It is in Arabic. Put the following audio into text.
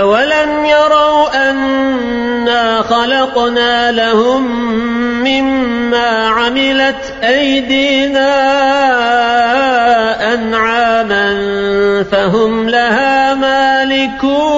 أولم يروا أنا خلقنا لهم مما عملت أيدينا أنعاما فهم لها مالكون